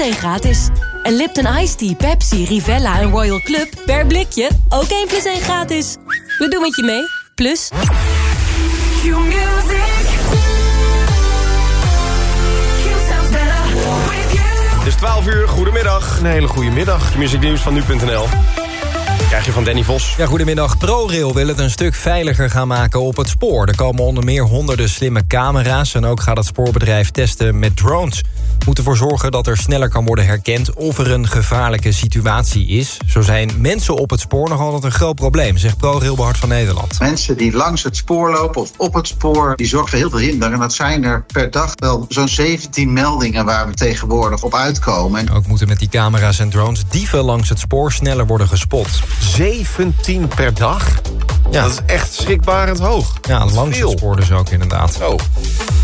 1 gratis. En Lipton Ice Tea, Pepsi, Rivella en Royal Club per blikje ook 1 plus 1 gratis. We doen het je mee. Plus... Het is 12 uur, goedemiddag. Een hele goede middag. Muzieknieuws van nu.nl. Krijg je van Danny Vos. Ja, goedemiddag. ProRail wil het een stuk veiliger gaan maken op het spoor. Er komen onder meer honderden slimme camera's... en ook gaat het spoorbedrijf testen met drones. Moet ervoor zorgen dat er sneller kan worden herkend... of er een gevaarlijke situatie is. Zo zijn mensen op het spoor nog altijd een groot probleem... zegt ProRail Behart van Nederland. Mensen die langs het spoor lopen of op het spoor... die zorgen voor heel veel hinder. En dat zijn er per dag wel zo'n 17 meldingen... waar we tegenwoordig op uitkomen. Ook moeten met die camera's en drones... dieven langs het spoor sneller worden gespot. 17 per dag? Ja. Dat is echt schrikbarend hoog. Ja, langs het spoor dus ook inderdaad. Oh.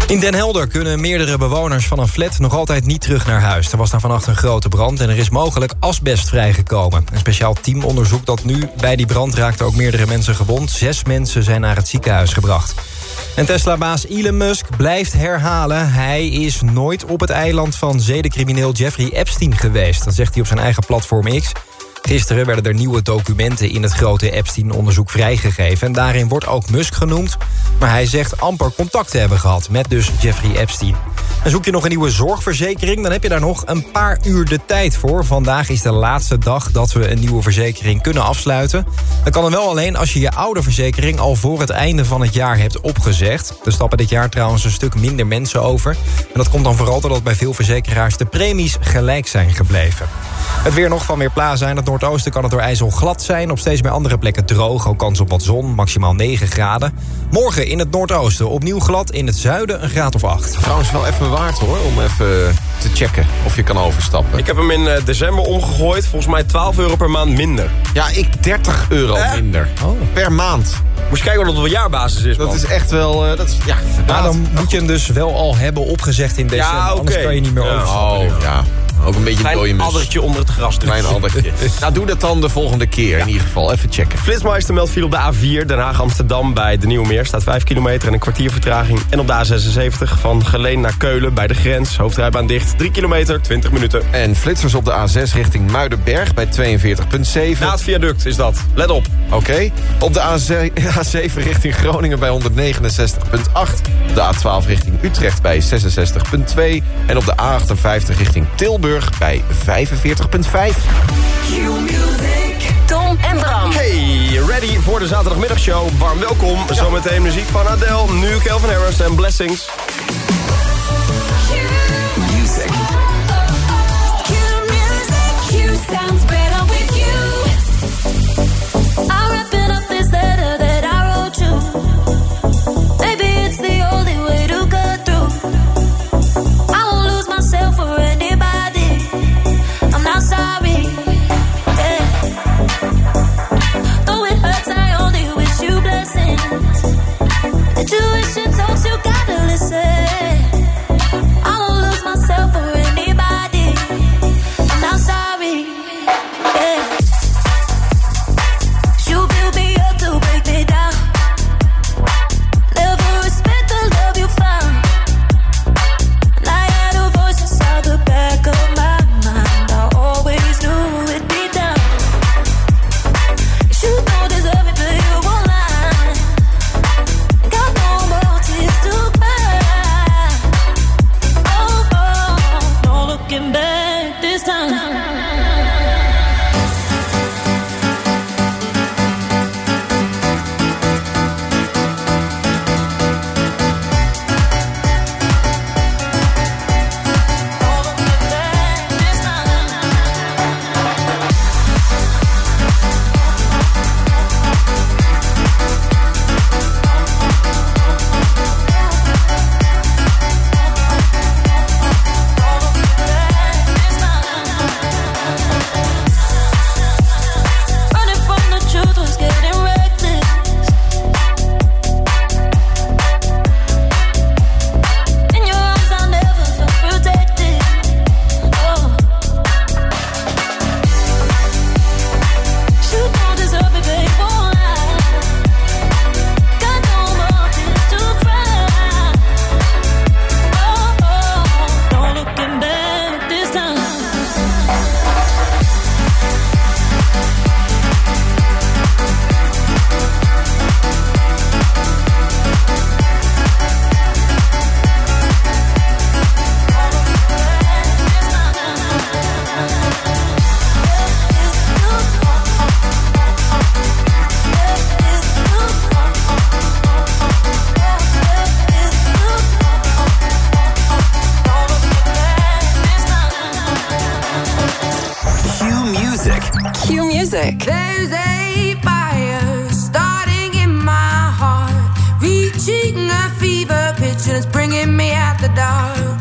In Den Helder kunnen meerdere bewoners van een flat nog altijd niet terug naar huis. Er was daar vannacht een grote brand en er is mogelijk asbest vrijgekomen. Een speciaal team onderzoekt dat nu. Bij die brand raakten ook meerdere mensen gewond. Zes mensen zijn naar het ziekenhuis gebracht. En Tesla-baas Elon Musk blijft herhalen... hij is nooit op het eiland van zedencrimineel Jeffrey Epstein geweest. Dat zegt hij op zijn eigen platform X... Gisteren werden er nieuwe documenten in het grote Epstein-onderzoek vrijgegeven. En daarin wordt ook Musk genoemd. Maar hij zegt amper contact te hebben gehad met dus Jeffrey Epstein. En zoek je nog een nieuwe zorgverzekering, dan heb je daar nog een paar uur de tijd voor. Vandaag is de laatste dag dat we een nieuwe verzekering kunnen afsluiten. Dat kan dan wel alleen als je je oude verzekering al voor het einde van het jaar hebt opgezegd. Er stappen dit jaar trouwens een stuk minder mensen over. En dat komt dan vooral doordat bij veel verzekeraars de premies gelijk zijn gebleven. Het weer nog van Weerplaza in het noordoosten kan het door IJssel glad zijn. Op steeds meer andere plekken droog, ook kans op wat zon, maximaal 9 graden. Morgen in het noordoosten opnieuw glad, in het zuiden een graad of 8. Trouwens wel even waard hoor, om even te checken of je kan overstappen. Ik heb hem in eh, december omgegooid, volgens mij 12 euro per maand minder. Ja, ik 30 euro Eh? minder. Oh. Per maand. Moest je kijken wat het op jaarbasis is, Dat is echt wel... eh, dat is, ja, Maar inderdaad. dan moet je hem dus wel al hebben opgezegd in december. Ja. Anders kan je niet meer Ja. overstappen. Oh, ja. Ook een beetje een dode Klein addertje onder het gras. dus. Klein addertje. nou, doe dat dan de volgende keer in ieder geval. Even checken. Flitsmeister meldt viel op de A4 Den Haag-Amsterdam bij de Nieuwe Meer. Staat 5 kilometer en een kwartier vertraging. En op de A76 van Geleen naar Keulen bij de grens. Hoofdrijbaan dicht. 3 kilometer, 20 minuten. En flitsers op de A6 richting Muidenberg bij 42,7. Na het viaduct is dat. Let op. Oké. Op de A7, A7 richting Groningen bij 169,8. Op de A12 richting Utrecht bij 66,2. En op de A58 richting Tilburg bij 45,5. Tom en Bram. Hey, ready voor de zaterdagmiddagshow. Warm welkom. Zometeen muziek van Adele. Nu Calvin Harris en Blessings. The dark.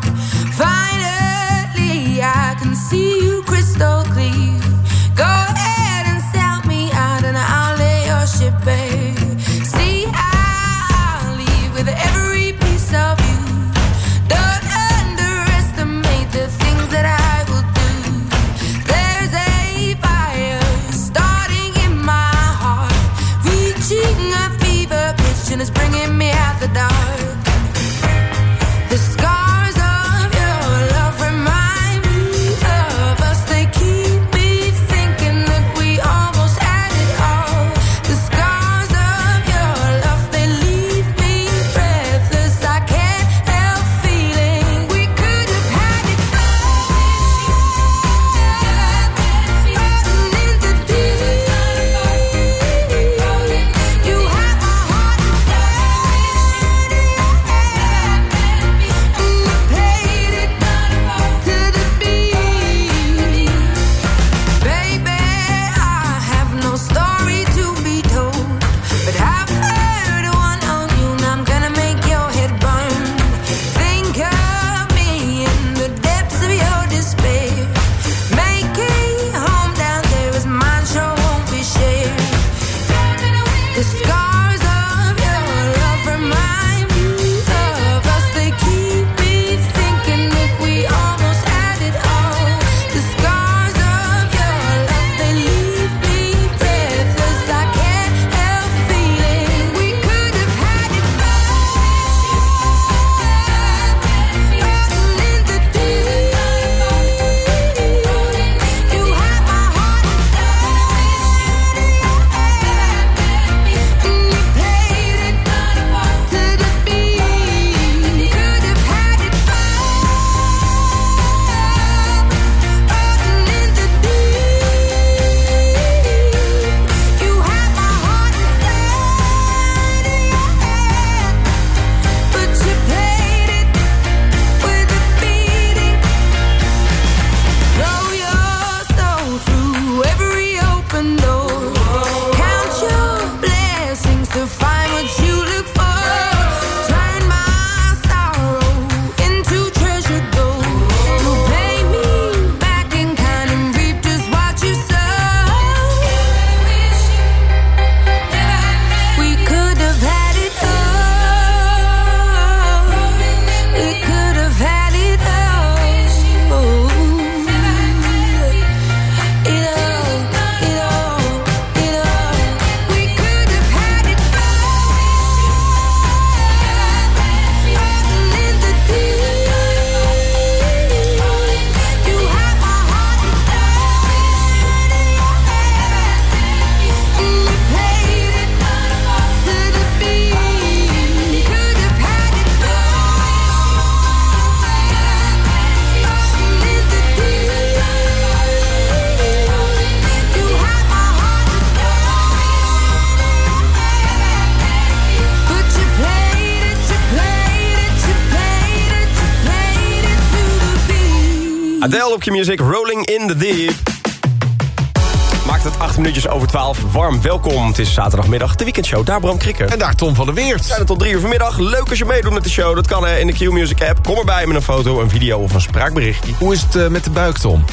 Je music, Rolling in the Deep. Maakt het 8 minuutjes over 12. Warm welkom. Het is zaterdagmiddag, de weekendshow. Daar Bram Krikken. En daar Tom van der Weert. zijn er tot 3 uur vanmiddag. Leuk als je meedoet met de show. Dat kan hè, in de Q-Music app. Kom erbij met een foto, een video of een spraakberichtje. Hoe is het eh, met de buik, Tom?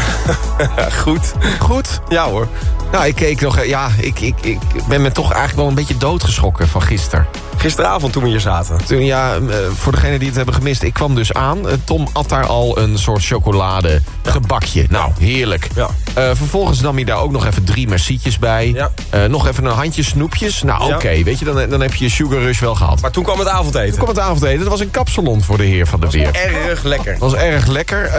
Goed. Goed? Ja hoor. Nou, ik keek nog... Ja, ik, ik, ik ben me toch eigenlijk wel een beetje doodgeschrokken van gisteren. Gisteravond toen we hier zaten. Toen, ja, eh, voor degenen die het hebben gemist, ik kwam dus aan. Eh, Tom at daar al een soort chocolade gebakje. Nou, heerlijk. Ja. Eh, vervolgens nam hij daar ook nog even drie mercietjes bij. Ja. Nog even een handje snoepjes. Nou, Ja. oké, weet je, dan, dan heb je je sugar rush wel gehad. Maar toen kwam het avondeten. Toen kwam het avondeten. Dat was een kapsalon voor de heer van de Weer. Erg lekker. Dat was erg lekker.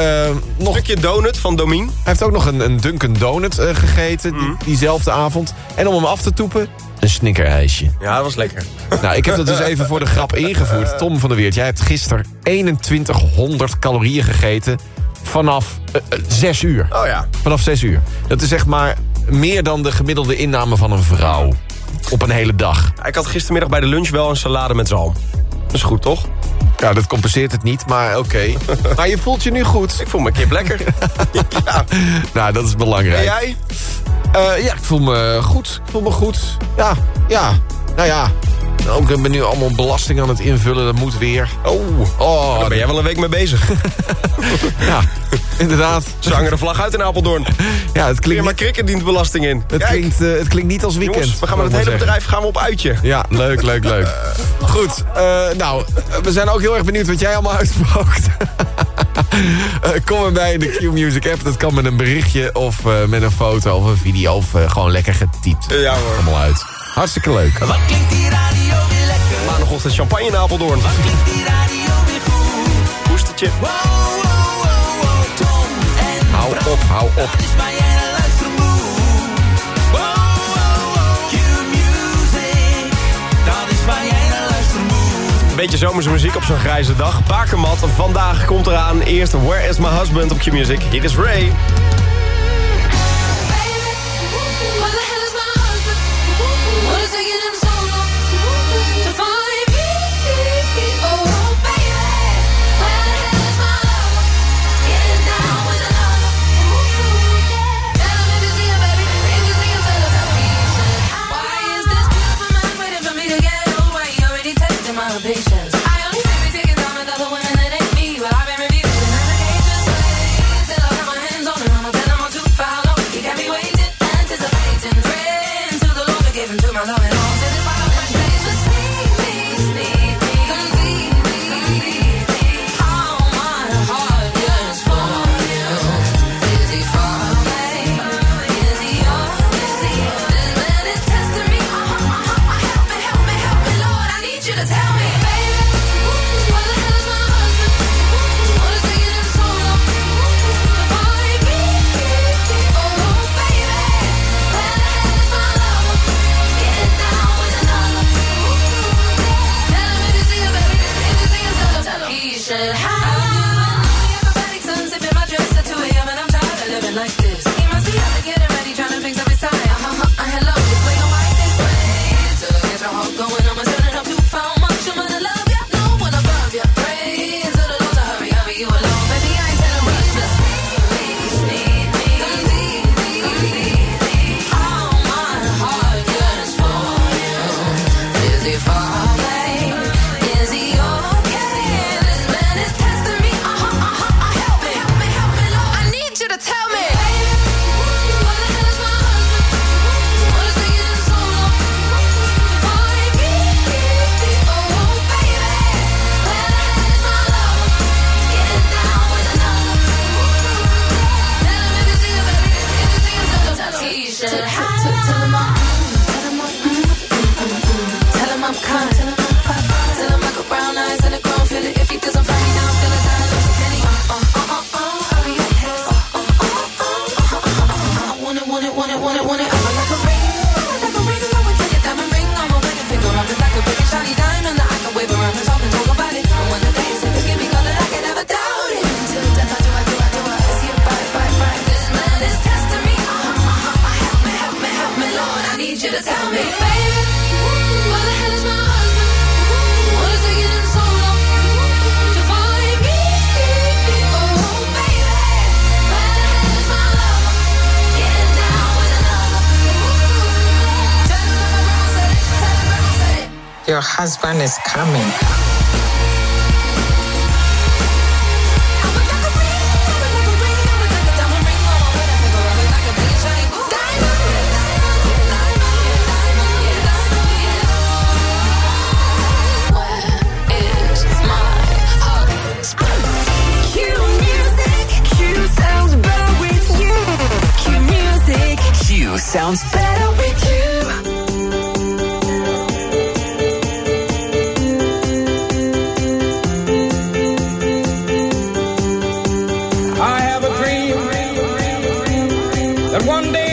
Nog, Stukje donut van Domien. hij heeft ook nog een, een Dunkin' Donut eh, gegeten die, diezelfde avond. En om hem af te toepen, een snickerijsje. Ja, dat was lekker. Nou, ik heb dat dus even voor de grap ingevoerd. Tom van der Weert, jij hebt gisteren 2100 calorieën gegeten vanaf eh, eh, 6 uur. Oh ja. Vanaf 6 uur. Dat is zeg maar meer dan de gemiddelde inname van een vrouw. Op een hele dag. Ik had gistermiddag bij de lunch wel een salade met zalm. Dat is goed, toch? Ja, dat compenseert het niet, maar oké. Maar je voelt je nu goed. Ik voel me een kip lekker. ja. Nou, dat is belangrijk. En jij? Eh, ja, ik voel me goed. Ik voel me goed. Ja, ja. Nou ja, ook ik ben nu allemaal belasting aan het invullen. Dat moet weer. Oh, oh, oh daar ben jij wel een week mee bezig. ja, inderdaad. Ze vlag uit in Apeldoorn. Ja, het klinkt... maar krikken dient belasting in. Het klinkt, eh, het klinkt niet als weekend. Jongens, we gaan met het hele bedrijf gaan we op uitje. Ja, leuk, leuk, leuk. Goed, eh, nou, we zijn ook heel erg benieuwd wat jij allemaal uitspookt. Eh, kom erbij in de Q-Music app. Dat kan met een berichtje of met een foto of een video. Of gewoon lekker getypt. Ja hoor. Allemaal uit. Hartstikke leuk. Wat klinkt hier aan? maandagochtend champagne in Apeldoorn. Hoestetje. hou op, hou op. Beetje zomerse muziek op zo'n grijze dag. Bakermat, vandaag komt eraan. Eerst Where is my husband op Q-Music. Hier is Ray. one day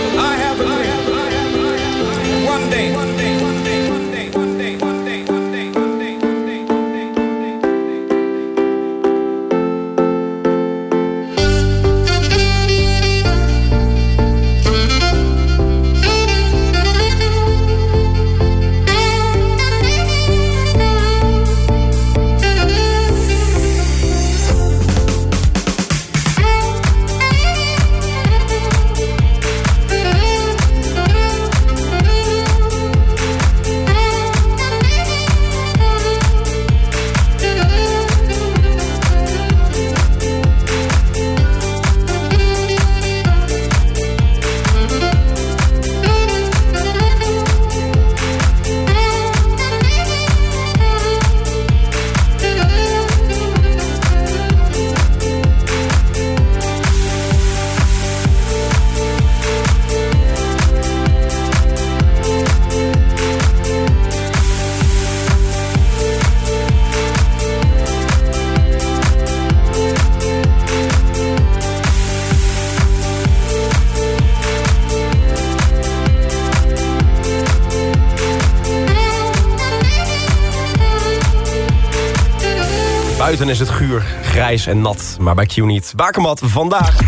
Buiten is het guur, grijs en nat, maar bij Q niet. Bakermat vandaag.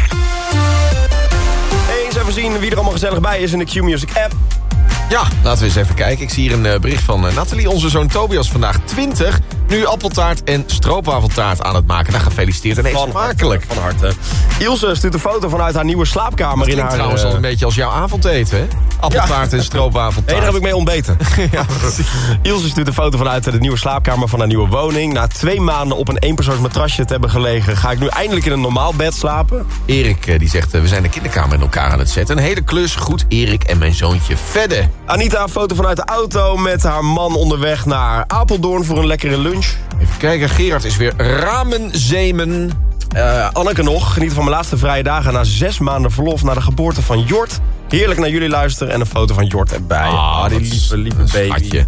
Eens even zien wie er allemaal gezellig bij is in de Q-Music app. Ja, laten we eens even kijken. Ik zie hier een eh, bericht van eh, Nathalie. Onze zoon Tobias vandaag 20. Nu appeltaart en stroopwafeltaart aan het maken. Nou, gefeliciteerd en eet smakelijk. Van harte. Ilse stuurt een foto vanuit haar nieuwe slaapkamer Dat in haar... trouwens eh, al een beetje als jouw avondeten, hè? Appeltaart en stroopwafeltaart. Nee, daar heb ik mee ontbeten. ja. Ilse stuurt een foto vanuit de nieuwe slaapkamer van haar nieuwe woning. Na twee maanden op een eenpersoons matrasje te hebben gelegen... ga ik nu eindelijk in een normaal bed slapen. Erik eh, die zegt, eh, we zijn de kinderkamer met elkaar aan het zetten. Een hele klus. Goed, Erik en mijn zoontje verder. Anita foto vanuit de auto met haar man onderweg naar Apeldoorn voor een lekkere lunch. Even kijken, Gerard is weer ramenzemen. Eh, Anneke nog, geniet van mijn laatste vrije dagen... na zes maanden verlof na de geboorte van Jort. Heerlijk naar jullie luisteren en een foto van Jort erbij. Ah, die dat is lieve, lieve baby.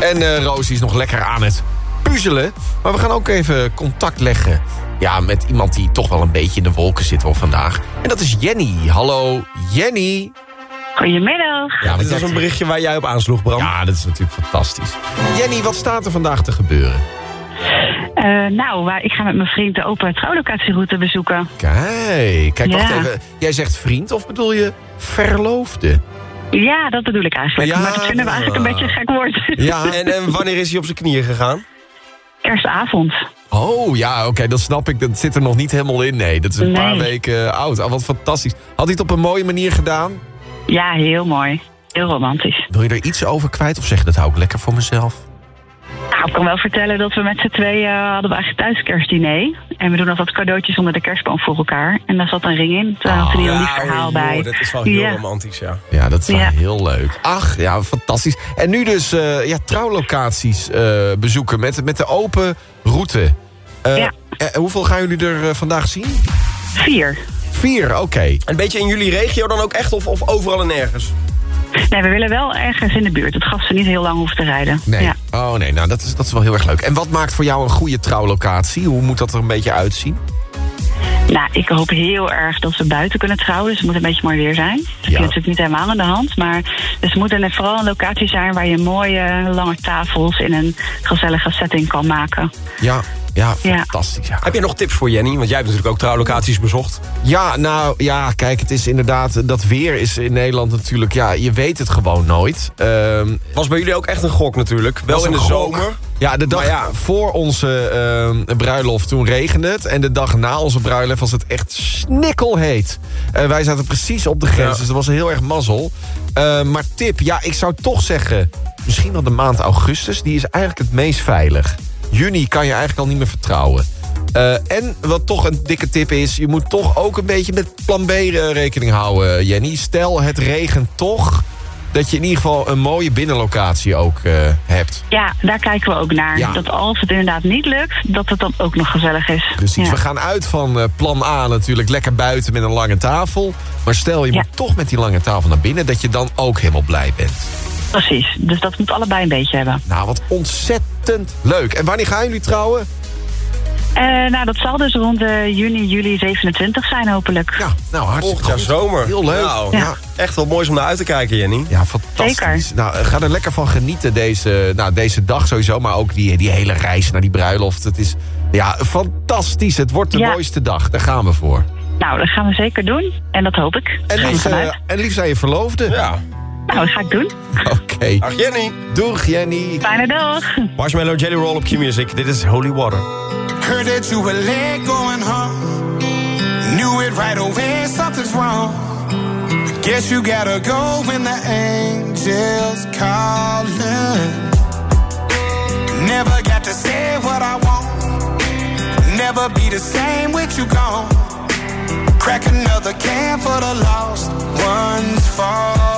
En eh Roos is nog lekker aan het puzzelen. Maar we gaan ook even contact leggen. Ja, met iemand die toch wel een beetje in de wolken zit hoor vandaag. En dat is Jenny. Hallo, Jenny. Goedemiddag. Ja, Dit is een berichtje waar jij op aansloeg, Bram. Ja, dat is natuurlijk fantastisch. Jenny, wat staat er vandaag te gebeuren? Eh, nou, waar, ik ga met mijn vriend de open trouwlocatieroute bezoeken. Kijk, kijk, wacht even. Jij zegt vriend of bedoel je verloofde? Ja, dat bedoel ik eigenlijk. Ja. Maar dat vinden we eigenlijk een beetje een gek woord. Ja. En, en wanneer is hij op zijn knieën gegaan? Kerstavond. Oh, ja, oké, dat snap ik. Dat zit er nog niet helemaal in, nee. Dat is een Nee. paar weken oud. Oh, wat fantastisch. Had hij het op een mooie manier gedaan? Ja, heel mooi. Heel romantisch. Wil je er iets over kwijt of zeg je dat hou ik lekker voor mezelf? Nou, ik kan wel vertellen dat we met z'n tweeën eh, hadden we eigenlijk thuis kerstdiner. En we doen altijd cadeautjes onder de kerstboom voor elkaar. En daar zat een ring in. Toen had een lief verhaal bij. joh, dat is wel heel Ja. romantisch, ja. Ja, dat is wel Ja. heel leuk. Ach, ja, fantastisch. En nu dus eh, ja, trouwlocaties eh, bezoeken met, met de open route. Eh, Ja. hoeveel gaan jullie er vandaag zien? Vier. Vier, oké. Een beetje in jullie regio dan ook echt of, of overal en nergens? Nee, we willen wel ergens in de buurt. Het gaf ze niet heel lang hoeven te rijden. Nee. Ja. Oh nee, nou dat is, dat is wel heel erg leuk. En wat maakt voor jou een goede trouwlocatie? Hoe moet dat er een beetje uitzien? Nou, ik hoop heel erg dat we buiten kunnen trouwen. Dus het moet een beetje mooi weer zijn. Dat is Ja. natuurlijk niet helemaal aan de hand. Maar dus het moet een, vooral een locatie zijn waar je mooie lange tafels in een gezellige setting kan maken. Ja, ja, Ja. fantastisch. Ja. Heb je nog tips voor Jenny? Want jij hebt natuurlijk ook trouwlocaties bezocht. Ja, nou ja, kijk, het is inderdaad... Dat weer is in Nederland natuurlijk... Ja, je weet het gewoon nooit. Ehm, Was bij jullie ook echt een gok natuurlijk. Wel in de gok. zomer. Ja, de dag ja. voor onze ehm, bruiloft, toen regende het. En de dag na onze bruiloft was het echt snikkelheet. Eh, wij zaten precies op de grens, Ja. dus dat was heel erg mazzel. Eh, maar tip, ja, ik zou toch zeggen... misschien wel de maand augustus, die is eigenlijk het meest veilig. Juni kan je eigenlijk al niet meer vertrouwen. Eh, en wat toch een dikke tip is... je moet toch ook een beetje met plan B rekening houden, Jenny. Stel, het regent toch... dat je in ieder geval een mooie binnenlocatie ook eh, hebt. Ja, daar kijken we ook naar. Ja. Dat als het inderdaad niet lukt, dat het dan ook nog gezellig is. Precies, Ja. we gaan uit van eh, plan A natuurlijk lekker buiten met een lange tafel. Maar stel je Ja. moet toch met die lange tafel naar binnen... dat je dan ook helemaal blij bent. Precies, dus dat moet allebei een beetje hebben. Nou, wat ontzettend leuk. En wanneer gaan jullie trouwen? Eh, nou, dat zal dus rond eh, juni, juli 27 zijn hopelijk. Ja, nou hartstikke Volgend jaar zomer. Heel leuk. Nou, Ja. Echt wel moois om naar uit te kijken, Jenny. Ja, fantastisch. Zeker. Nou, ga er lekker van genieten deze, nou, deze dag sowieso. Maar ook die, die hele reis naar die bruiloft. Het is ja, fantastisch. Het wordt de Ja. mooiste dag. Daar gaan we voor. Nou, dat gaan we zeker doen. En dat hoop ik. En liefst, eh, en liefst aan je verloofde. Ja. Nou, dat ga ik doen. Oké. Ach, Jenny. Doeg, Jenny. Fijne dag. Marshmallow Jelly Roll op Q-Music. Dit is Holy Water. Heard that you were late going home. Knew it right away, something's wrong. Guess you gotta go when the angels calling. Never got to say what I want. Never be the same with you gone. Crack another can for the lost ones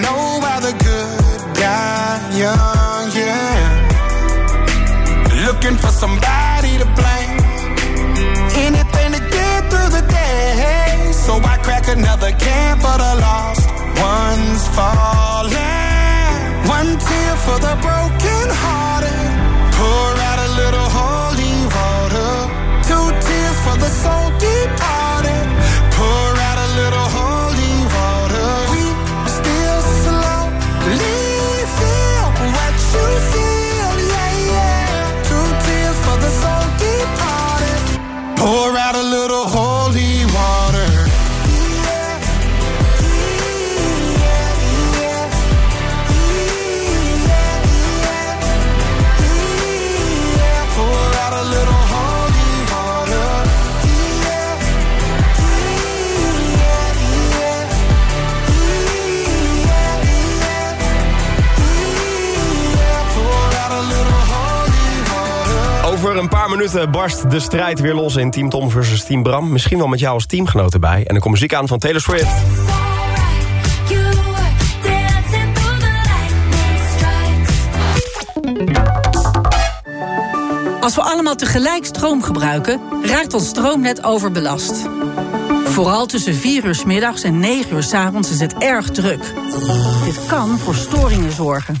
know why the good die young, yeah. Looking for somebody to blame. Anything to get through the day. So I crack another can for the lost ones falling. One tear for the broken hearted. Minuten barst de strijd weer los in Team Tom versus Team Bram. Misschien wel met jou als teamgenoot erbij. En er komt muziek aan van Taylor Swift. Als we allemaal tegelijk stroom gebruiken, raakt ons stroomnet overbelast. Vooral tussen 4 uur 's middags en 9 uur 's avonds is het erg druk. Dit kan voor storingen zorgen.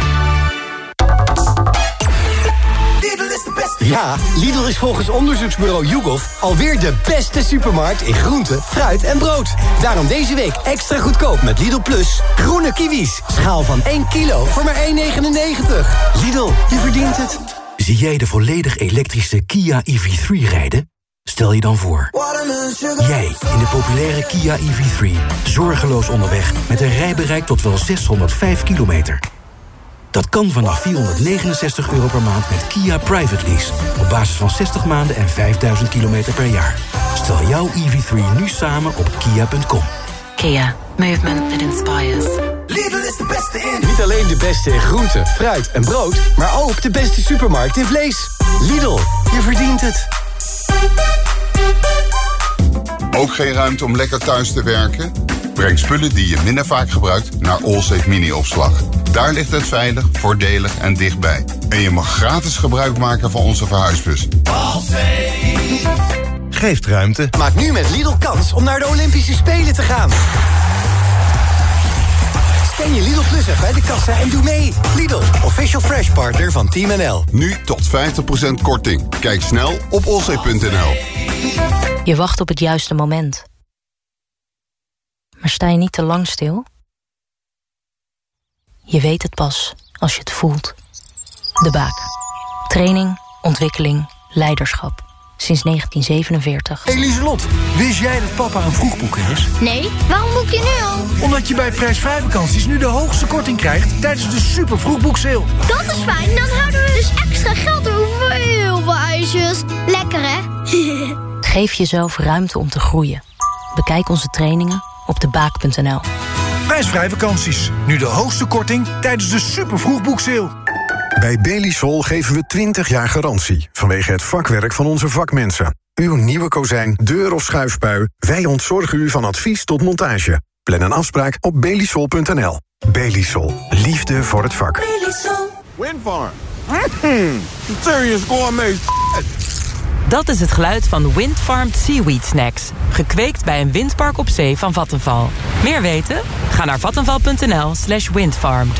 Ja, Lidl is volgens onderzoeksbureau YouGov alweer de beste supermarkt in groente, fruit en brood. Daarom deze week extra goedkoop met Lidl Plus. Groene kiwis, schaal van 1 kilo voor maar 1,99. Lidl, je verdient het. Zie jij de volledig elektrische Kia EV3 rijden? Stel je dan voor. Jij in de populaire Kia EV3. Zorgeloos onderweg met een rijbereik tot wel 605 kilometer. Dat kan vanaf 469 euro per maand met Kia Private Lease. Op basis van 60 maanden en 5000 kilometer per jaar. Stel jouw EV3 nu samen op kia.com. Kia. Movement that inspires. Lidl is de beste in. Niet alleen de beste in groente, fruit en brood, maar ook de beste supermarkt in vlees. Lidl, je verdient het. Ook geen ruimte om lekker thuis te werken? Breng spullen die je minder vaak gebruikt naar Allsafe Mini-opslag. Daar ligt het veilig, voordelig en dichtbij. En je mag gratis gebruik maken van onze verhuisbus. Geeft ruimte. Maak nu met Lidl kans om naar de Olympische Spelen te gaan. Scan je Lidl Plus bij de kassa en doe mee. Lidl, official fresh partner van Team NL. Nu tot 50% korting. Kijk snel op olzee.nl. Je wacht op het juiste moment. Maar sta je niet te lang stil? Je weet het pas als je het voelt. De Baak. Training, ontwikkeling, leiderschap. Sinds 1947. Eliselot, wist jij dat papa een vroegboeker is? Nee, waarom boek je nu al? Omdat je bij prijsvrij vakanties nu de hoogste korting krijgt tijdens de super vroegboekseil. Dat is fijn, dan houden we dus extra geld over voor heel veel ijsjes. Lekker hè? Geef jezelf ruimte om te groeien. Bekijk onze trainingen op debaak.nl. Prijsvrij vakanties, nu de hoogste korting tijdens de super vroegboekseil. Bij Belisol geven we 20 jaar garantie vanwege het vakwerk van onze vakmensen. Uw nieuwe kozijn, deur of schuifpui, wij ontzorgen u van advies tot montage. Plan een afspraak op belisol.nl. Belisol, liefde voor het vak. Windfarm. Mm, serious gourmet Dat is het geluid van Windfarmed Seaweed Snacks. Gekweekt bij een windpark op zee van Vattenval. Meer weten? Ga naar vattenval.nl slash windfarmed.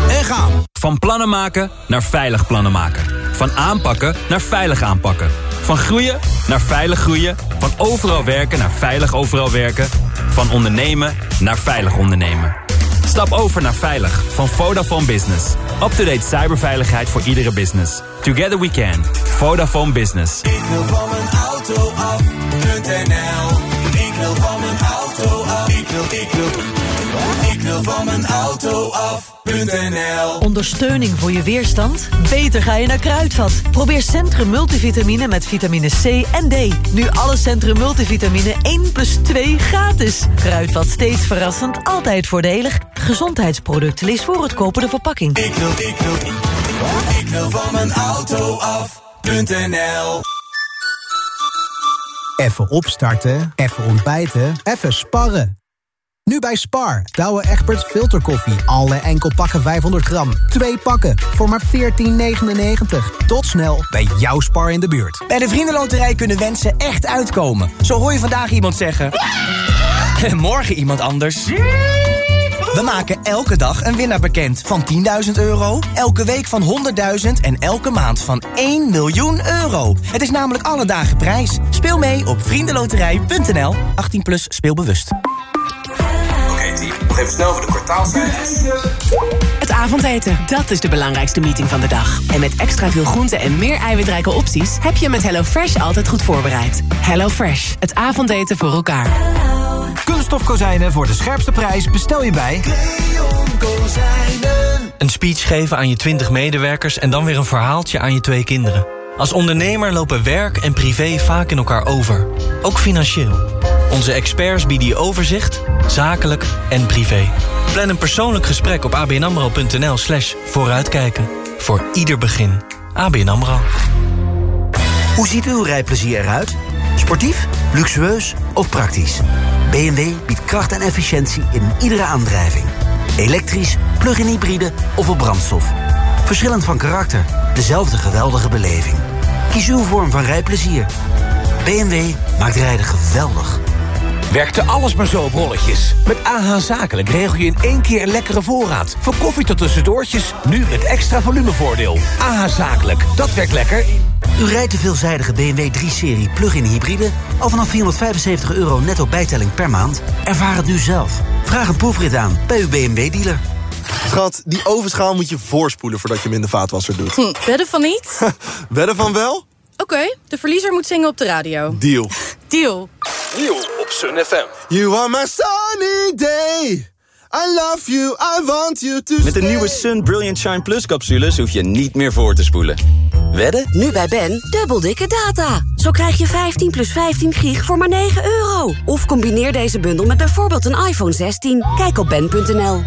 Van plannen maken naar veilig plannen maken. Van aanpakken naar veilig aanpakken. Van groeien naar veilig groeien. Van overal werken naar veilig overal werken. Van ondernemen naar veilig ondernemen. Stap over naar Veilig van Vodafone Business. Up-to-date cyberveiligheid voor iedere business. Together we can. Vodafone Business. Ik wil van mijn auto af.nl Ik wil van mijn auto af. Ik wil, ik wil. Ik wil van mijn auto af.nl Ondersteuning voor je weerstand? Beter ga je naar Kruidvat. Probeer Centrum Multivitamine met vitamine C en D. Nu alle Centrum Multivitamine 1 plus 2 gratis. Kruidvat steeds verrassend, altijd voordelig. Gezondheidsproducten lees voor het kopen de verpakking. Ik wil, ik wil. Ik wil van mijn auto af.nl Even opstarten, even ontbijten, even sparren. Nu bij Spar, Douwe Egberts filterkoffie. Alle enkel pakken 500 gram. Twee pakken voor maar 14,99. Tot snel bij jouw Spar in de buurt. Bij de Vriendenloterij kunnen wensen echt uitkomen. Zo hoor je vandaag iemand zeggen... En morgen iemand anders. We maken elke dag een winnaar bekend. Van 10.000 euro, elke week van 100.000 en elke maand van 1 miljoen euro. Het is namelijk alle dagen prijs. Speel mee op vriendenloterij.nl. 18 plus speelbewust. Nog even snel voor de kwartaalcijfers. Het avondeten, dat is de belangrijkste meeting van de dag. En met extra veel groenten en meer eiwitrijke opties... heb je met HelloFresh altijd goed voorbereid. HelloFresh, het avondeten voor elkaar. Kunststof kozijnen voor de scherpste prijs bestel je bij... Een speech geven aan je 20 medewerkers en dan weer een verhaaltje aan je twee kinderen. Als ondernemer lopen werk en privé vaak in elkaar over. Ook financieel. Onze experts bieden je overzicht, zakelijk en privé. Plan een persoonlijk gesprek op abnamro.nl slash vooruitkijken. Voor ieder begin. ABN AMRO. Hoe ziet uw rijplezier eruit? Sportief, luxueus of praktisch? BMW biedt kracht en efficiëntie in iedere aandrijving. Elektrisch, plug-in hybride of op brandstof. Verschillend van karakter, dezelfde geweldige beleving. Kies uw vorm van rijplezier. BMW maakt rijden geweldig. Werkte alles maar zo op rolletjes. Met AH Zakelijk regel je in één keer een lekkere voorraad. Van koffie tot tussendoortjes, nu met extra volumevoordeel. AH Zakelijk, dat werkt lekker. U rijdt de veelzijdige BMW 3-serie plug-in hybride... al vanaf 475 euro netto bijtelling per maand? Ervaar het nu zelf. Vraag een proefrit aan bij uw BMW-dealer. Schat, die ovenschaal moet je voorspoelen voordat je hem in de vaatwasser doet. Hm, wedden van niet? Wedden van wel? Oké, de verliezer moet zingen op de radio. Deal. Deal. Op Sun FM. You are my sunny day. I love you, I want you to Met de nieuwe Sun Brilliant Shine Plus capsules hoef je niet meer voor te spoelen. Wedden? Nu bij Ben, dubbel dikke data. Zo krijg je 15 plus 15 gig voor maar 9 euro. Of combineer deze bundel met bijvoorbeeld een iPhone 16. Kijk op ben.nl.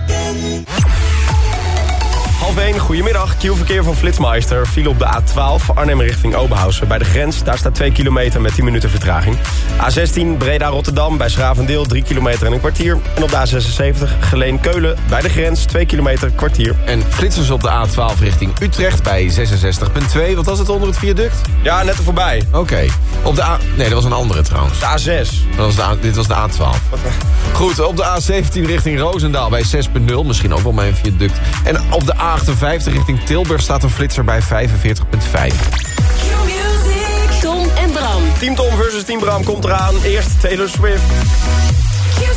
Half goedemiddag. Q-verkeer van Flitsmeister viel op de A12 Arnhem richting Oberhausen. Bij de grens, daar staat 2 kilometer met 10 minuten vertraging. A16 Breda-Rotterdam bij Schravendeel 3 kilometer en een kwartier. En op de A76 Geleen-Keulen bij de grens 2 kilometer kwartier. En flitsers op de A12 richting Utrecht bij 66.2. Wat was het onder het viaduct? Ja, net er voorbij. Oké. Op de A... Nee, dat was een andere trouwens. De A6. Dat was de A... Dit was de A12. Goed, op de A17 richting Roosendaal bij 6.0. Misschien ook wel mijn viaduct. En op de A 58 richting Tilburg staat een flitser bij 45,5. Tom en Bram. Team Tom versus Team Bram komt eraan. Eerst Taylor Swift. Q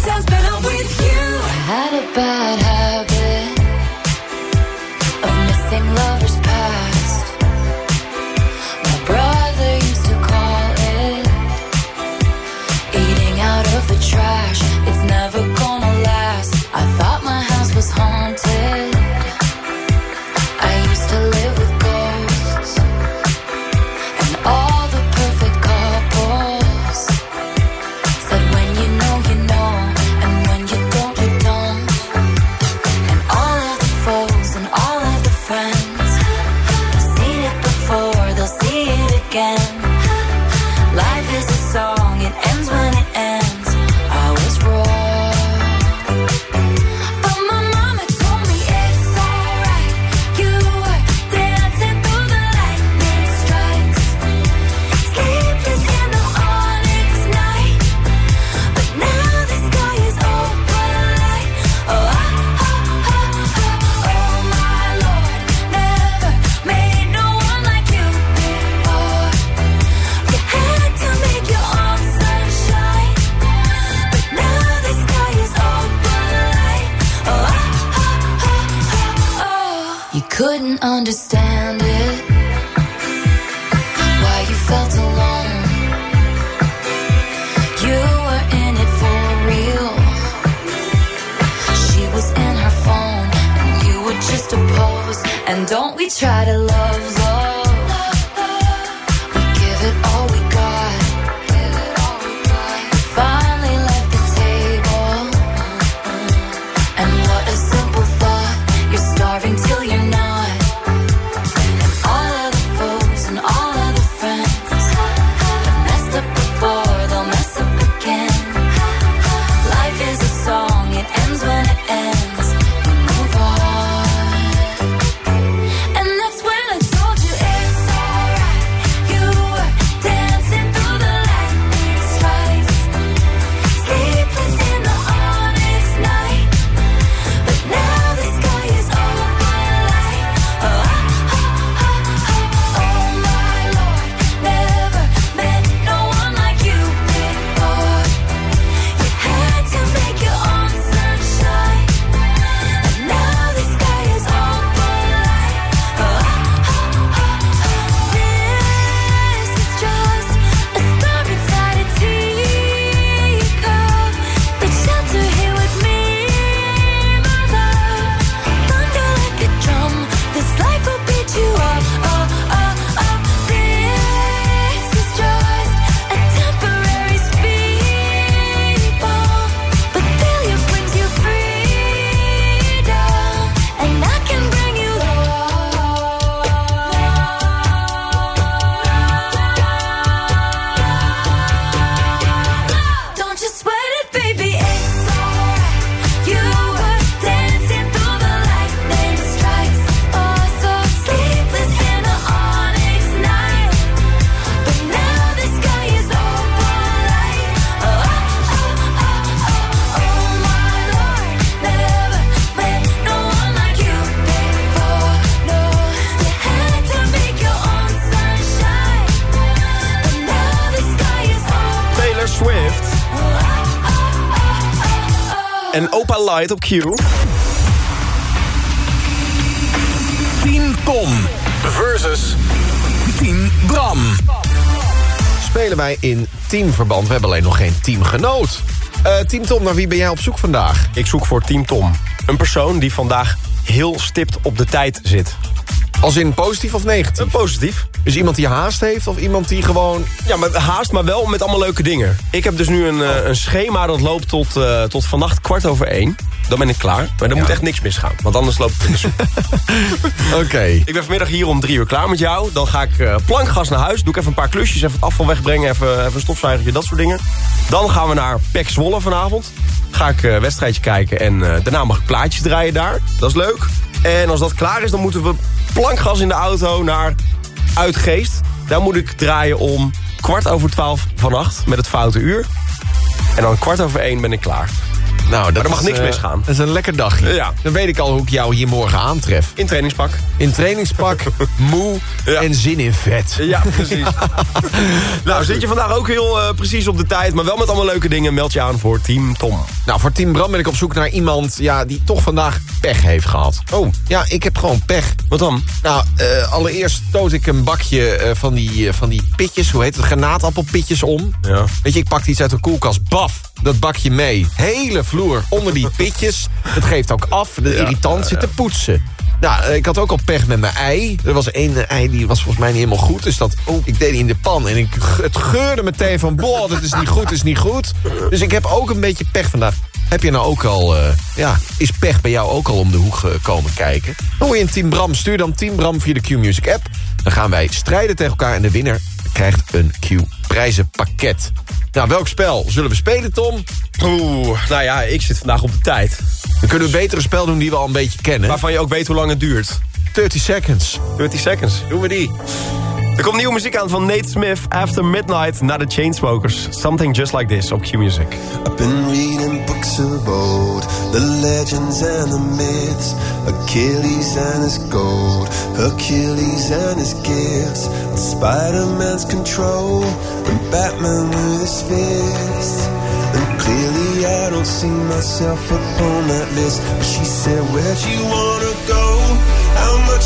en Opa Light op Q. 10 Tom versus 10 Bram. Spelen wij in teamverband. We hebben alleen nog geen teamgenoot. Eh, Team Tom, naar wie ben jij op zoek vandaag? Ik zoek voor Team Tom. Een persoon die vandaag heel stipt op de tijd zit. Als in positief of negatief? Uh, positief. Dus iemand die haast heeft of iemand die gewoon... Ja, maar haast, maar wel met allemaal leuke dingen. Ik heb dus nu een, uh, een schema dat loopt tot, uh, tot vannacht kwart over één. Dan ben ik klaar. Maar er ja. moet echt niks misgaan. Want anders loopt het in de soep. Oké. Okay. Ik ben vanmiddag hier om drie uur klaar met jou. Dan ga ik plankgas naar huis. Doe ik even een paar klusjes. Even het afval wegbrengen. Even, even een stofzuigertje. Dat soort dingen. Dan gaan we naar Pek Zwolle vanavond. Ga ik een wedstrijdje kijken. En daarna mag ik plaatjes draaien daar. Dat is leuk. En als dat klaar is, dan moeten we plankgas in de auto naar Uitgeest. Daar moet ik draaien om kwart over twaalf vannacht met het foute uur. En dan kwart over één ben ik klaar. Nou, dat er mag is, niks uh, misgaan. Dat is een lekker dagje. Ja. Dan weet ik al hoe ik jou hier morgen aantref. In trainingspak. In trainingspak, moe ja. en zin in vet. Ja, precies. nou, zit je vandaag ook heel uh, precies op de tijd... maar wel met allemaal leuke dingen. Meld je aan voor Team Tom. Nou, voor Team Bram ben ik op zoek naar iemand... Ja, die toch vandaag pech heeft gehad. Oh. Ja, ik heb gewoon pech. Wat dan? Nou, uh, allereerst stoot ik een bakje van, die, van die pitjes... hoe heet het, granaatappelpitjes om. Ja. Weet je, ik pakte iets uit de koelkast. Baf, dat bakje mee. Hele vloer onder die pitjes. Het geeft ook af. De ja, irritant zit te poetsen. Nou, ik had ook al pech met mijn ei. Er was één ei die was volgens mij niet helemaal goed. Dus dat, oh, ik deed die in de pan. En ik, het geurde meteen van, boah, dit is niet goed, dit is niet goed. Dus ik heb ook een beetje pech vandaag. Heb je nou ook al, uh, ja, is pech bij jou ook al om de hoek gekomen kijken? Dan hoor je een Team Bram, stuur dan Team Bram via de Q-Music app. Dan gaan wij strijden tegen elkaar en de winnaar krijgt een Q-prijzenpakket. Nou, welk spel zullen we spelen, Tom? Oeh, nou ja, ik zit vandaag op de tijd. Dan kunnen we beter een spel doen die we al een beetje kennen. Waarvan je ook weet hoe lang het duurt. 30 seconds. 30 seconds, doen we die. Er komt nieuwe muziek aan van Nate Smith, After Midnight, naar de Chainsmokers. Something Just Like This op Q-Music. I've been reading books of old, the legends and the myths, Achilles and his gold, Achilles and his gifts, Spider-Man's control, and Batman with his fists. And clearly I don't see myself upon that list. She said, where'd you wanna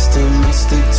Still, have, must have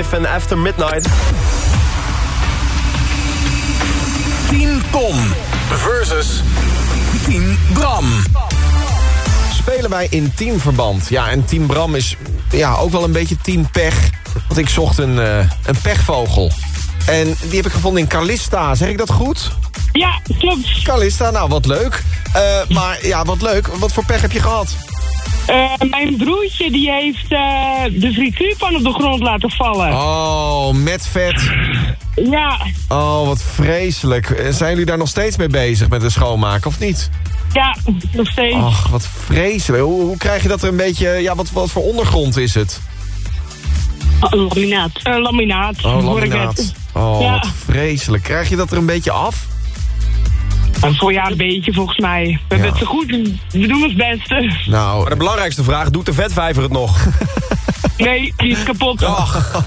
En After Midnight. 10 Tom versus 10 Bram. Spelen wij in teamverband. Ja, en Team Bram is ja, ook wel een beetje team pech. Want ik zocht een, eh, een pechvogel. En die heb ik gevonden in Calista. Zeg ik dat goed? Ja, klopt. Calista, nou wat leuk. Eh, maar ja, wat leuk. Wat voor pech heb je gehad? Eh, mijn broertje die heeft eh, de frituurpan op de grond laten vallen. Oh, met vet. Ja, Oh, wat vreselijk. Eh, Zijn jullie daar nog steeds mee bezig met de schoonmaken, of niet? ja, nog steeds. Ach, wat vreselijk. Hoe, hoe krijg je dat er een beetje... Ja, wat, wat voor ondergrond is het? laminaat. Eh, laminaat, Oh, laminaat. Oh, Ja. wat vreselijk. Krijg je dat er een beetje af? Een beetje, volgens mij. We hebben het zo goed, we doen ons beste. Nou, Maar de belangrijkste vraag, doet de vetvijver het nog? Nee, die is kapot. Ach,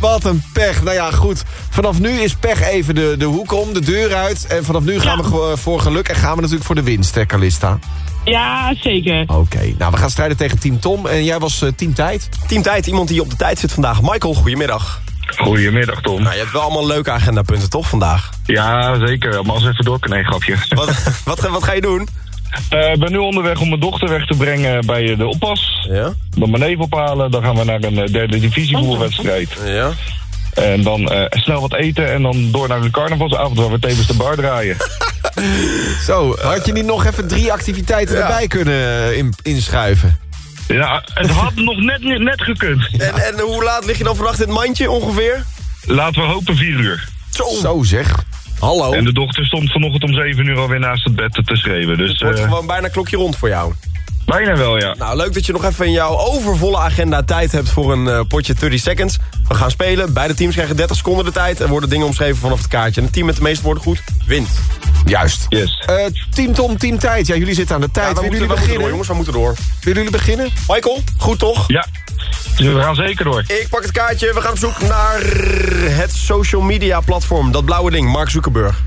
wat een pech. Nou ja, goed. Vanaf nu is pech even de, de hoek om, de deur uit. En vanaf nu gaan we ge- voor geluk en gaan we natuurlijk voor de winst, hè, Calista? Ja, zeker. Oké, nou we gaan strijden tegen Team Tom. En jij was eh, Team Tijd? Team Tijd, iemand die op de tijd zit vandaag. Michael, goedemiddag. Goedemiddag, Tom. Nou, je hebt wel allemaal leuke agendapunten, toch, vandaag? Ja, zeker. Maar als even door kunnen, nee, grapje. Wat, wat, wat ga je doen? Eh, Ik ben nu onderweg om mijn dochter weg te brengen bij de oppas. Ja. Dan mijn neef ophalen. Dan gaan we naar een eh, derde divisie voetbalwedstrijd. Ja. En dan eh, snel wat eten en dan door naar de carnavalsavond waar we tevens de bar draaien. Zo, had je niet nog even drie activiteiten Ja. erbij kunnen in, inschuiven? Ja, het had nog net, net gekund. En, en hoe laat lig je dan vannacht in het mandje ongeveer? Laten we hopen vier uur. Zo, zeg. Hallo. En de dochter stond vanochtend om zeven uur alweer naast het bed te schreeuwen. Dus Het wordt eh, gewoon bijna klokje rond voor jou. Bijna wel, ja. Nou, leuk dat je nog even in jouw overvolle agenda tijd hebt voor een eh, potje 30 seconds. We gaan spelen. Beide teams krijgen 30 seconden de tijd. Er worden dingen omschreven vanaf het kaartje. En het team met de meeste woorden goed wint. Juist. Yes. Eh, team Tom, Team Tijd. Ja, jullie zitten aan de tijd. Ja, we Willen moeten, we door, beginnen? jongens. We moeten door. Willen jullie beginnen? Michael, goed toch? Ja. Dus we gaan zeker door. Ik pak het kaartje. We gaan op zoek naar het social media platform. Dat blauwe ding, Mark Zuckerberg.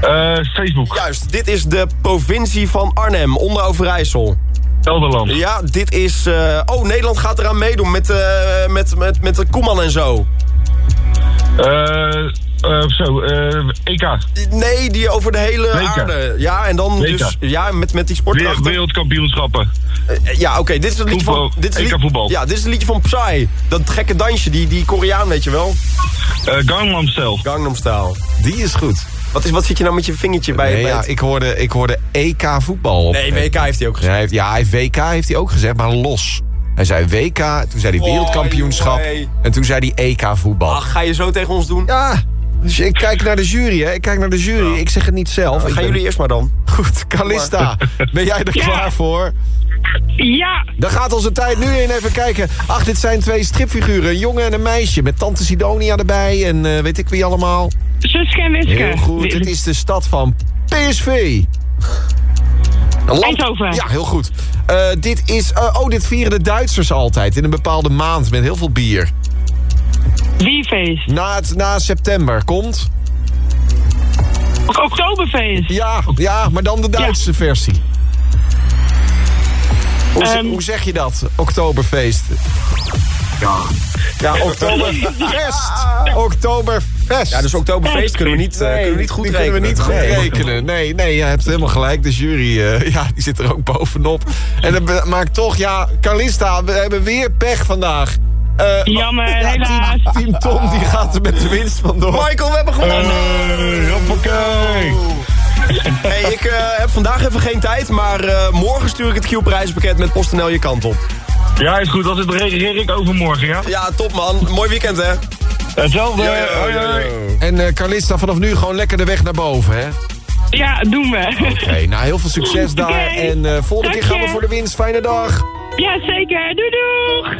Eh, Facebook. Juist, dit is de provincie van Arnhem, onder Overijssel. Gelderland. Ja, dit is... eh, oh, Nederland gaat eraan meedoen met, eh met, met, met de Koeman en zo. Eh, eh, zo, eh, EK. Nee, die over de hele aarde. Ja, en dan dus... Ja, met, met die sport Wereld- erachter. Wereldkampioenschappen. Ja, oké, dit is het liedje Voetbal. van... Dit is EK voetbal. Ja, dit is het liedje van Psy. Dat gekke dansje, die, die Koreaan, weet je wel. Gangnam Style. Gangnam Style. Die is goed. Wat, is, wat zit je nou met je vingertje bij? Nee, bij ja, het- ik hoorde, ik hoorde EK voetbal. op- Nee, WK heeft hij ook Ja, hij heeft, ja, hij heeft WK heeft hij ook gezegd, maar los. Hij zei WK, toen zei hij wereldkampioenschap. nee. En toen zei hij EK voetbal. Ach, ga je zo tegen ons doen? Ja, dus ik kijk naar de jury, hè. Ik kijk naar de jury. Ik zeg het niet zelf. Ik gaan ben- jullie eerst maar dan. Goed, Calista, ben jij er Ja. klaar voor? Ja, Dan gaat onze tijd nu in even kijken. Ach, dit zijn twee stripfiguren. Een jongen en een meisje. Met tante Sidonia erbij. En eh, weet ik wie allemaal. Suske en Wiske. Heel goed. Het is de stad van PSV. Land- Eindhoven. Ja, heel goed. Eh, dit is... eh, oh, dit vieren de Duitsers altijd. In een bepaalde maand met heel veel bier. Bierfeest. Na, het, na september komt... Oktoberfeest. Ja, ja, maar dan de Duitse versie. Hoe, ze- hoe zeg je dat? Oktoberfeest. Ja. Ja, Oktoberfest. Oktoberfest. Ja, dus Oktoberfeest kunnen we niet, eh, kunnen we niet goed die rekenen. kunnen we niet goed Nee. rekenen. Nee, nee, je hebt helemaal gelijk. De jury, eh, ja, die zit er ook bovenop. En dat maakt toch, ja, Calista, we hebben weer pech vandaag. Eh, Jammer, ja, helaas. Team, team Tom die gaat er met de winst vandoor. Michael, we hebben gewonnen. Hey, hoppakee. Hey, ik eh, heb vandaag even geen tijd, maar eh, morgen stuur ik het Q-prijzenpakket met PostNL je kant op. Ja, is goed. Dat het reageer ik overmorgen, ja? Ja, top man. Mooi weekend hè. Hetzelfde. Ja, ja, Hoi, ja, hoi. ja. En eh Carlista, vanaf nu gewoon lekker de weg naar boven, hè? Ja, doen we. Oké, nou heel veel succes daar. En eh volgende keer gaan we voor de winst. Fijne dag. Ja, zeker. Doei doeg.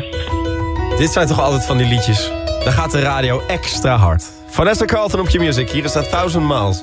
Dit zijn toch altijd van die liedjes. Dan gaat de radio extra hard. Vanessa Carlton op je music. Hier is dat Thousand Miles.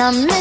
and I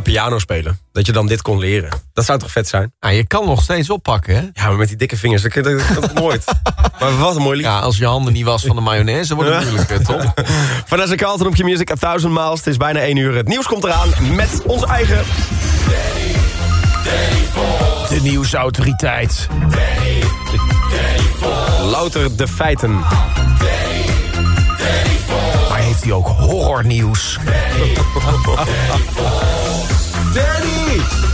maar piano spelen. Dat je dan dit kon leren. Dat zou toch vet zijn? Ja, je kan nog steeds oppakken, hè? Ja, maar met die dikke vingers, dat, kan nooit. maar wat een mooi lied. Ja, als je handen niet was van de mayonaise, wordt het moeilijk, hè, Tom? Vanessa Carlton op je music, A Thousand Miles. Het is bijna 1 uur. Het nieuws komt eraan met ons eigen... De nieuwsautoriteit. Louter de feiten. Maar heeft hij ook horrornieuws?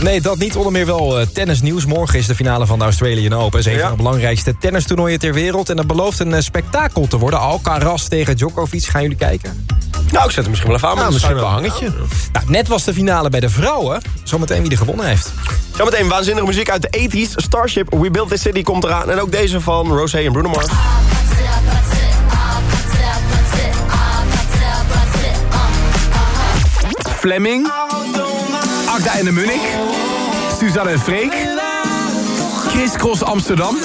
Nee, dat niet. Onder meer wel eh, tennisnieuws. Morgen is de finale van de Australian Open. Is een van de belangrijkste tennistoernooien ter wereld. En dat belooft een eh, spektakel te worden. Alcaraz tegen Djokovic. Gaan jullie kijken? Nou, ik zet hem misschien wel even aan. Nou, misschien wel een hangetje. Nou, net was de finale bij de vrouwen. Zometeen wie er gewonnen heeft. Zometeen waanzinnige muziek uit de 80s. Starship, We Built This City komt eraan. En ook deze van Rosé en Bruno Mars. Fleming. Agda en de Munnik. Suzanne en Freek. Chris Cross Amsterdam.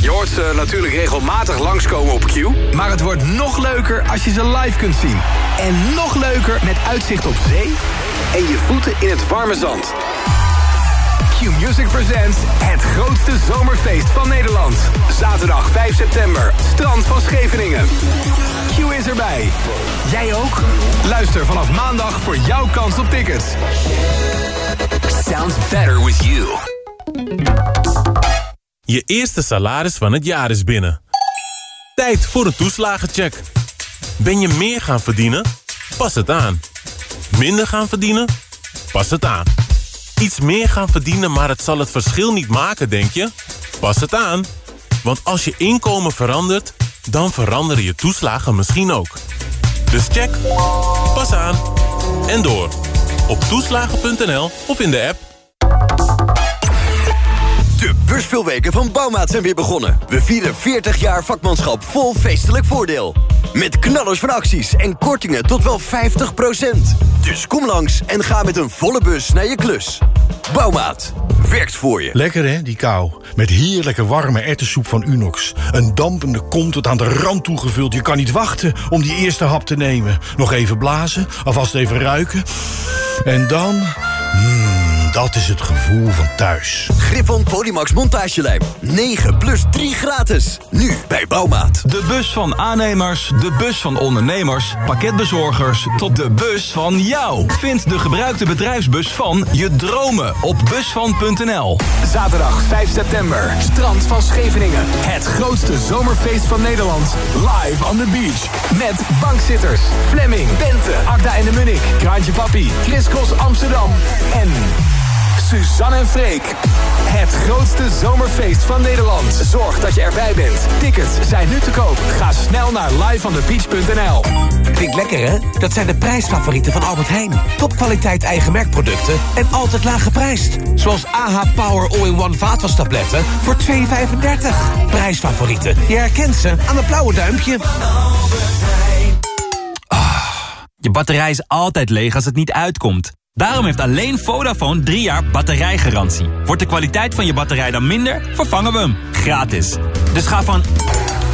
Je hoort ze natuurlijk regelmatig langskomen op Q. Maar het wordt nog leuker als je ze live kunt zien. En nog leuker met uitzicht op zee en je voeten in het warme zand. Q Music Presents het grootste zomerfeest van Nederland. Zaterdag 5 september, strand van Scheveningen. Jij ook? Luister vanaf maandag voor jouw kans op tickets. Sounds better with you. Je eerste salaris van het jaar is binnen. Tijd voor een toeslagencheck. Ben je meer gaan verdienen? Pas het aan. Minder gaan verdienen? Pas het aan. Iets meer gaan verdienen, maar het zal het verschil niet maken, denk je? Pas het aan. Want als je inkomen verandert, dan veranderen je toeslagen misschien ook. Dus check, pas aan en door. Op toeslagen.nl of in de app. De beursveelweken van Bouwmaat zijn weer begonnen. We vieren 40 jaar vakmanschap vol feestelijk voordeel. Met knallers van acties en kortingen tot wel 50%. Dus kom langs en ga met een volle bus naar je klus. Bouwmaat. Werkt voor je. Lekker hè, die kou. Met heerlijke warme ertessoep van Unox. Een dampende kom tot aan de rand toegevuld. Je kan niet wachten om die eerste hap te nemen. Nog even blazen, alvast even ruiken. En dan... Dat is het gevoel van thuis. Griffon Polymax montagelijm. 9 plus 3 gratis. Nu bij Bouwmaat. De bus van aannemers, de bus van ondernemers, pakketbezorgers tot de bus van jou. Vind de gebruikte bedrijfsbus van je dromen op busvan.nl. Zaterdag 5 september, strand van Scheveningen. Het grootste zomerfeest van Nederland. Live on the beach. Met bankzitters, Fleming, Bente, Agda en de Munnik, Kraantje Papi, Chris Cross Amsterdam en... Suzanne en Freek. Het grootste zomerfeest van Nederland. Zorg dat je erbij bent. Tickets zijn nu te koop. Ga snel naar liveonthebeach.nl. Klinkt lekker, hè? Dat zijn de prijsfavorieten van Albert Heijn. Topkwaliteit eigen merkproducten en altijd laag geprijsd. Zoals AH Power All-in-One vaatwastabletten voor 2,35. Prijsfavorieten. Je herkent ze aan het blauwe duimpje. Je batterij is altijd leeg als het niet uitkomt. Daarom heeft alleen Vodafone 3 jaar batterijgarantie. Wordt de kwaliteit van je batterij dan minder, vervangen we hem. Gratis. Dus ga van...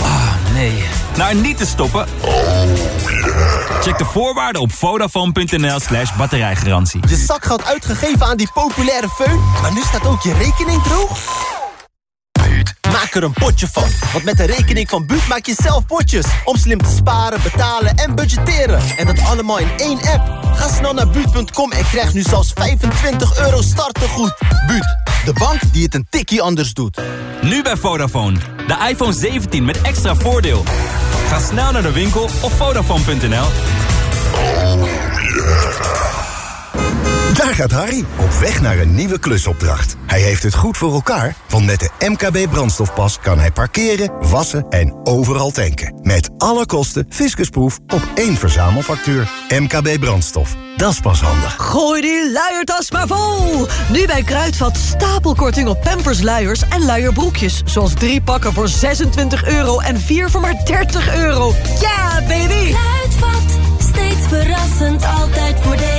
Ah, nee. Naar niet te stoppen. Check de voorwaarden op vodafone.nl slash batterijgarantie. Je zakgeld uitgegeven aan die populaire föhn, maar nu staat ook je rekening droog? Maak er een potje van. Want met de rekening van Buut maak je zelf potjes. Om slim te sparen, betalen en budgetteren. En dat allemaal in één app. Ga snel naar Buut.com en krijg nu zelfs 25 euro startegoed. Buut, de bank die het een tikkie anders doet. Nu bij Vodafone. De iPhone 17 met extra voordeel. Ga snel naar de winkel of Vodafone.nl. Daar gaat Harry, op weg naar een nieuwe klusopdracht. Hij heeft het goed voor elkaar, want met de MKB brandstofpas kan hij parkeren, wassen en overal tanken. Met alle kosten fiscusproef op één verzamelfactuur. MKB brandstof, dat is pas handig. Gooi die luiertas maar vol! Nu bij Kruidvat stapelkorting op Pampers luiers en luierbroekjes. Zoals drie pakken voor 26 euro en vier voor maar 30 euro. Ja, baby! Kruidvat, steeds verrassend, altijd voordelig.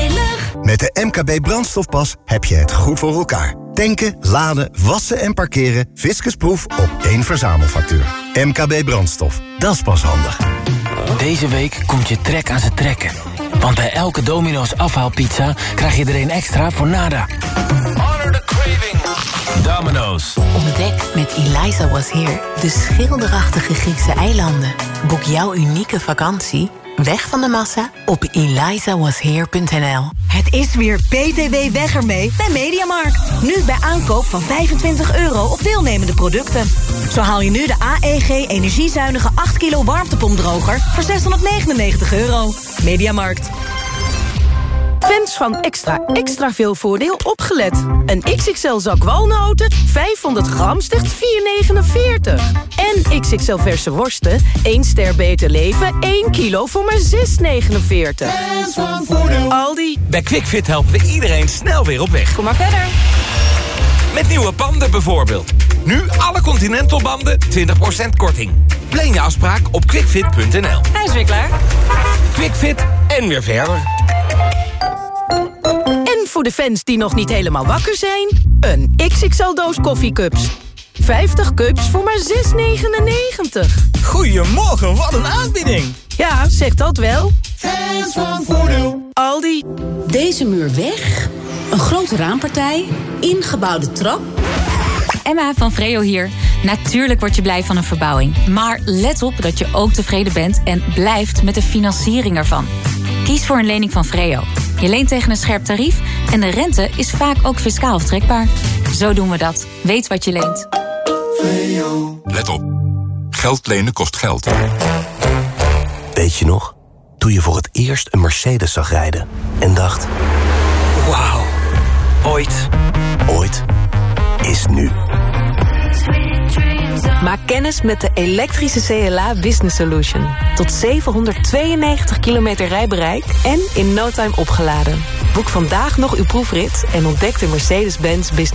Met de MKB brandstofpas heb je het goed voor elkaar. Tanken, laden, wassen en parkeren. Fiscusproef op één verzamelfactuur. MKB brandstof, dat is pas handig. Deze week komt je trek aan zijn trekken. Want bij elke Domino's afhaalpizza krijg je er een extra voor nada. Domino's. Ontdek met Eliza Was Here de schilderachtige Griekse eilanden. Boek jouw unieke vakantie, weg van de massa, op elizawasheer.nl. Het is weer BTW weg ermee bij Mediamarkt. Nu bij aankoop van 25 euro op deelnemende producten. Zo haal je nu de AEG energiezuinige 8 kilo warmtepompdroger voor 699 euro. Mediamarkt. Fans van extra extra veel voordeel opgelet. Een XXL zak walnoten, 500 gram, slechts 4,49. En XXL verse worsten, 1 ster beter leven, 1 kilo voor maar 6,49. Fans van voordeel. Aldi. Bij QuickFit helpen we iedereen snel weer op weg. Kom maar verder. Met nieuwe banden bijvoorbeeld. Nu alle Continental banden 20% korting. Plan je afspraak op quickfit.nl. Hij is weer klaar. QuickFit en weer verder. En voor de fans die nog niet helemaal wakker zijn... een XXL-doos koffiecups. 50 cups voor maar 6,99. Goedemorgen, wat een aanbieding. Ja, zeg dat wel. Fans van voordeel. Aldi. Deze muur weg, een grote raampartij, ingebouwde trap... Emma van Vreo hier. Natuurlijk word je blij van een verbouwing. Maar let op dat je ook tevreden bent en blijft met de financiering ervan. Kies voor een lening van Vreo. Je leent tegen een scherp tarief en de rente is vaak ook fiscaal aftrekbaar. Zo doen we dat. Weet wat je leent. Let op. Geld lenen kost geld. Weet je nog? Toen je voor het eerst een Mercedes zag rijden en dacht... Wauw, ooit, ooit is nu. Maak kennis met de elektrische CLA Business Solution. Tot 792 kilometer rijbereik en in no time opgeladen. Boek vandaag nog uw proefrit en ontdek de Mercedes-Benz Business